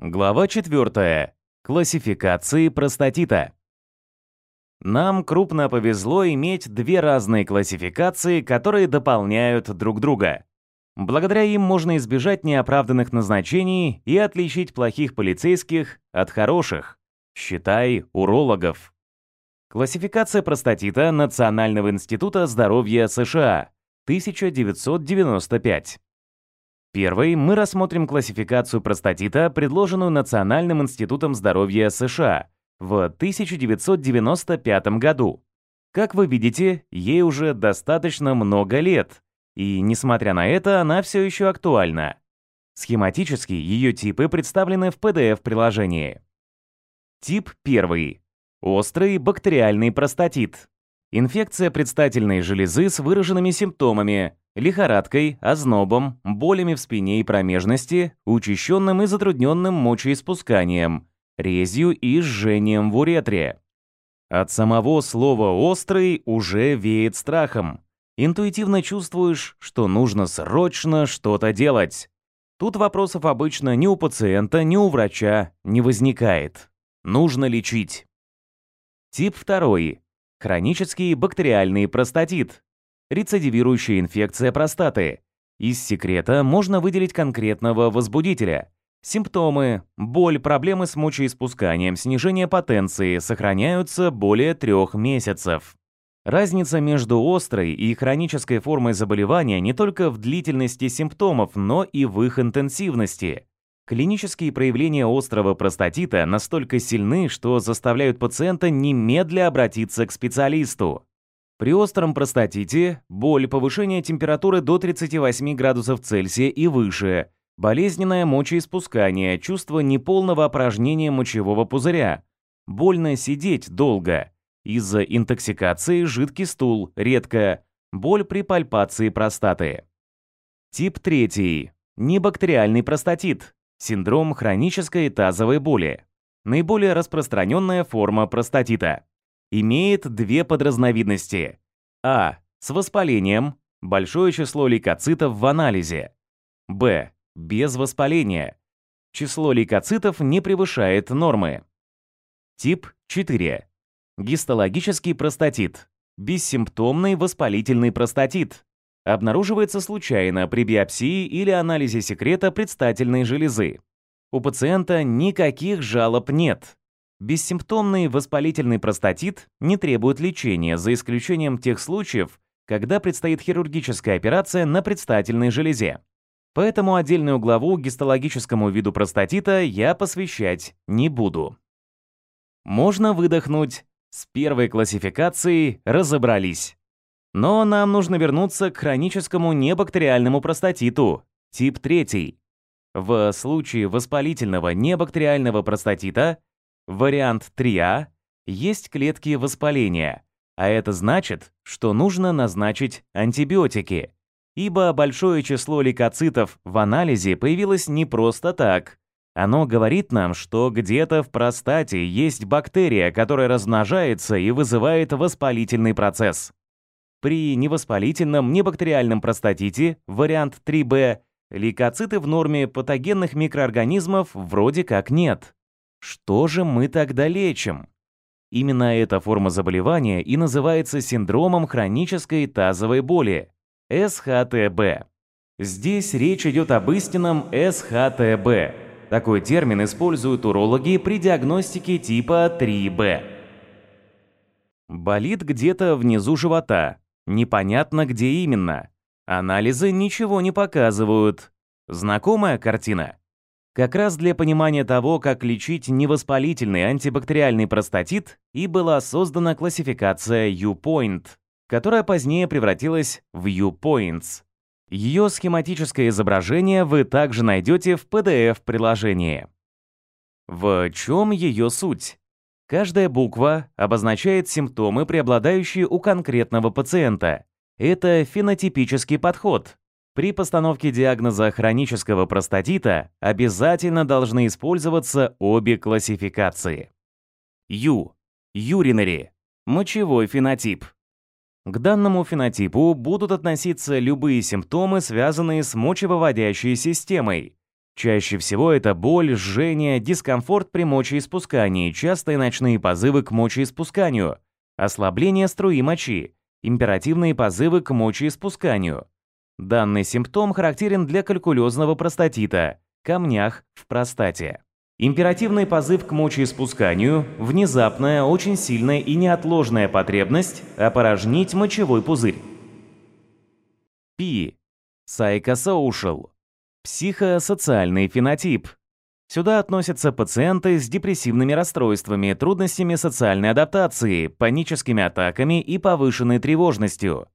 Глава 4. Классификации простатита. Нам крупно повезло иметь две разные классификации, которые дополняют друг друга. Благодаря им можно избежать неоправданных назначений и отличить плохих полицейских от хороших, считай, урологов. Классификация простатита Национального института здоровья США, 1995. Первой мы рассмотрим классификацию простатита, предложенную Национальным институтом здоровья США в 1995 году. Как вы видите, ей уже достаточно много лет, и, несмотря на это, она все еще актуальна. Схематически ее типы представлены в PDF-приложении. Тип 1. Острый бактериальный простатит. Инфекция предстательной железы с выраженными симптомами, лихорадкой, ознобом, болями в спине и промежности, учащенным и затрудненным мочеиспусканием, резью и жжением в уретре. От самого слова «острый» уже веет страхом. Интуитивно чувствуешь, что нужно срочно что-то делать. Тут вопросов обычно ни у пациента, ни у врача не возникает. Нужно лечить. Тип второй. Хронический бактериальный простатит, рецидивирующая инфекция простаты. Из секрета можно выделить конкретного возбудителя. Симптомы, боль, проблемы с мочеиспусканием, снижение потенции сохраняются более трех месяцев. Разница между острой и хронической формой заболевания не только в длительности симптомов, но и в их интенсивности. Клинические проявления острого простатита настолько сильны, что заставляют пациента немедля обратиться к специалисту. При остром простатите боль, повышение температуры до 38 градусов Цельсия и выше, болезненное мочеиспускание, чувство неполного опорожнения мочевого пузыря, больно сидеть долго, из-за интоксикации жидкий стул, редко, боль при пальпации простаты. Тип 3. Небактериальный простатит, синдром хронической тазовой боли. Наиболее распространенная форма простатита имеет две подразновидности. А. С воспалением, большое число лейкоцитов в анализе. Б. Без воспаления. Число лейкоцитов не превышает нормы. Тип 4. Гистологический простатит. Бессимптомный воспалительный простатит. Обнаруживается случайно при биопсии или анализе секрета предстательной железы. У пациента никаких жалоб нет. Бессимптомный воспалительный простатит не требует лечения, за исключением тех случаев, когда предстоит хирургическая операция на предстательной железе. Поэтому отдельную главу гистологическому виду простатита я посвящать не буду. Можно выдохнуть. С первой классификацией разобрались. Но нам нужно вернуться к хроническому небактериальному простатиту, тип 3. В случае воспалительного небактериального простатита Вариант 3А есть клетки воспаления, а это значит, что нужно назначить антибиотики, ибо большое число лейкоцитов в анализе появилось не просто так. Оно говорит нам, что где-то в простате есть бактерия, которая размножается и вызывает воспалительный процесс. При невоспалительном небактериальном простатите, вариант 3b, лейкоциты в норме патогенных микроорганизмов вроде как нет. Что же мы тогда лечим? Именно эта форма заболевания и называется синдромом хронической тазовой боли – СХТБ. Здесь речь идет об истинном СХТБ. Такой термин используют урологи при диагностике типа 3Б. Болит где-то внизу живота. Непонятно, где именно. Анализы ничего не показывают. Знакомая картина? Как раз для понимания того, как лечить невоспалительный антибактериальный простатит, и была создана классификация U-Point, которая позднее превратилась в U-Points. Ее схематическое изображение вы также найдете в PDF-приложении. В чем ее суть? Каждая буква обозначает симптомы, преобладающие у конкретного пациента. Это фенотипический подход, при постановке диагноза хронического простатита обязательно должны использоваться обе классификации. Ю. Юринари. Мочевой фенотип. К данному фенотипу будут относиться любые симптомы, связанные с мочевыводящей системой. Чаще всего это боль, жжение, дискомфорт при мочеиспускании, частые ночные позывы к мочеиспусканию, ослабление струи мочи, императивные позывы к мочеиспусканию. Данный симптом характерен для калькулезного простатита, камнях в простате. Императивный позыв к мочеиспусканию – внезапная, очень сильная и неотложная потребность опорожнить мочевой пузырь. P. Psychosocial. Психосоциальный фенотип. Сюда относятся пациенты с депрессивными расстройствами, трудностями социальной адаптации, паническими атаками и повышенной тревожностью.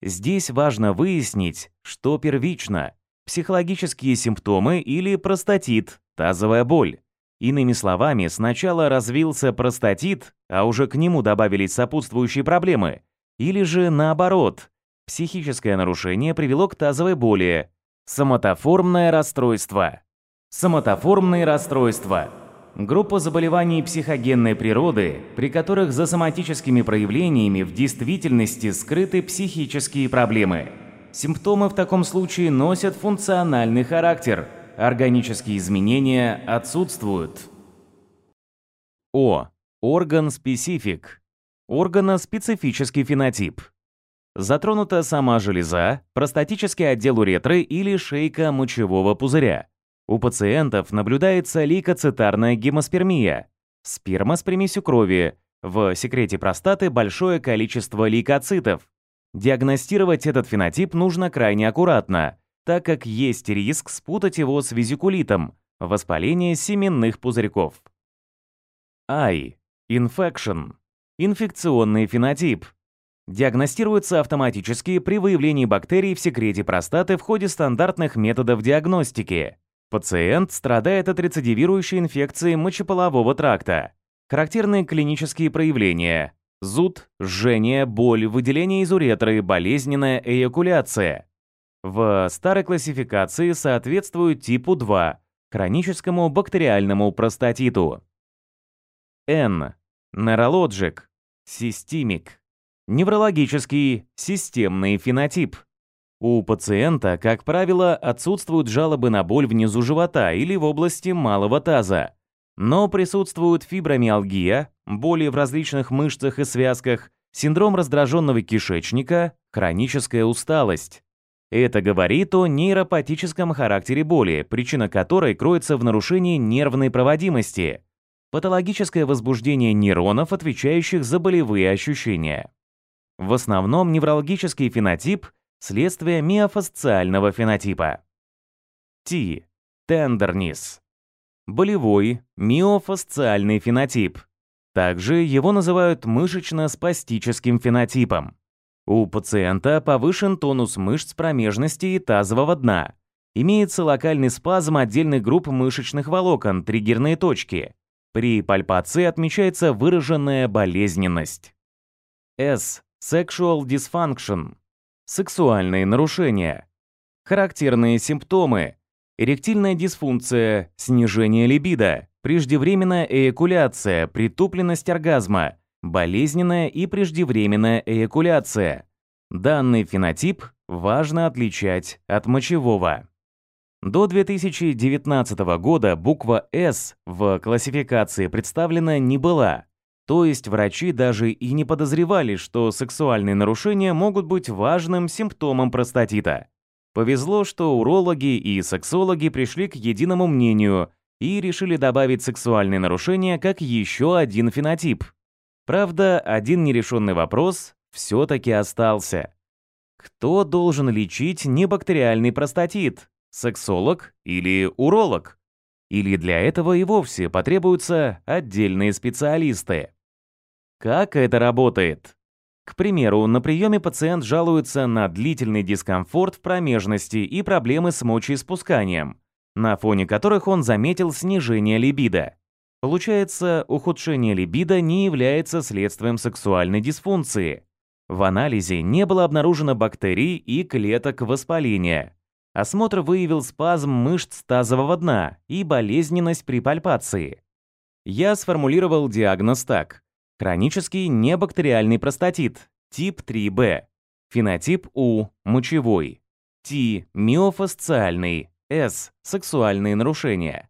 Здесь важно выяснить, что первично – психологические симптомы или простатит, тазовая боль. Иными словами, сначала развился простатит, а уже к нему добавились сопутствующие проблемы. Или же наоборот, психическое нарушение привело к тазовой боли. Соматоформное расстройство. Соматоформные расстройства. Группа заболеваний психогенной природы, при которых за соматическими проявлениями в действительности скрыты психические проблемы. Симптомы в таком случае носят функциональный характер – Органические изменения отсутствуют. О. Орган-специфик. Органоспецифический фенотип. Затронута сама железа, простатический отдел уретры или шейка мочевого пузыря. У пациентов наблюдается лейкоцитарная гемоспермия, сперма с примесью крови, в секрете простаты большое количество лейкоцитов. Диагностировать этот фенотип нужно крайне аккуратно, так как есть риск спутать его с визикулитом, воспаление семенных пузырьков. I. Infection. Инфекционный фенотип. Диагностируется автоматически при выявлении бактерий в секрете простаты в ходе стандартных методов диагностики. Пациент страдает от рецидивирующей инфекции мочеполового тракта. Характерные клинические проявления – зуд, жжение, боль, выделение из уретры, болезненная эякуляция. В старой классификации соответствуют типу 2 – хроническому бактериальному простатиту. N. Нейрологик. Системик. Неврологический, системный фенотип. У пациента, как правило, отсутствуют жалобы на боль внизу живота или в области малого таза. Но присутствуют фибромиалгия, боли в различных мышцах и связках, синдром раздраженного кишечника, хроническая усталость. Это говорит о нейропатическом характере боли, причина которой кроется в нарушении нервной проводимости, патологическое возбуждение нейронов, отвечающих за болевые ощущения. В основном неврологический фенотип – следствие миофасциального фенотипа. Т. Тендернис. Болевой миофасциальный фенотип. Также его называют мышечно-спастическим фенотипом. У пациента повышен тонус мышц промежности и тазового дна. Имеется локальный спазм отдельных групп мышечных волокон, триггерные точки. При пальпации отмечается выраженная болезненность. S. Sexual dysfunction. Сексуальные нарушения. Характерные симптомы. Эректильная дисфункция, снижение либидо, преждевременная эякуляция, притупленность оргазма, болезненная и преждевременная эякуляция. Данный фенотип важно отличать от мочевого. До 2019 года буква «С» в классификации представлена не была, то есть врачи даже и не подозревали, что сексуальные нарушения могут быть важным симптомом простатита. Повезло, что урологи и сексологи пришли к единому мнению и решили добавить сексуальные нарушения как еще один фенотип Правда, один нерешенный вопрос все-таки остался. Кто должен лечить небактериальный простатит? Сексолог или уролог? Или для этого и вовсе потребуются отдельные специалисты? Как это работает? К примеру, на приеме пациент жалуется на длительный дискомфорт в промежности и проблемы с мочеиспусканием, на фоне которых он заметил снижение либидо. Получается, ухудшение либидо не является следствием сексуальной дисфункции. В анализе не было обнаружено бактерий и клеток воспаления. Осмотр выявил спазм мышц тазового дна и болезненность при пальпации. Я сформулировал диагноз так. Хронический небактериальный простатит, тип 3b. Фенотип У – мочевой. Т – миофасциальный, С. Сексуальные нарушения.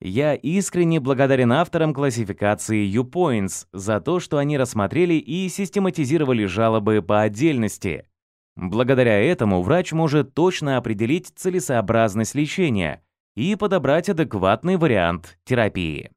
Я искренне благодарен авторам классификации U-Points за то, что они рассмотрели и систематизировали жалобы по отдельности. Благодаря этому врач может точно определить целесообразность лечения и подобрать адекватный вариант терапии.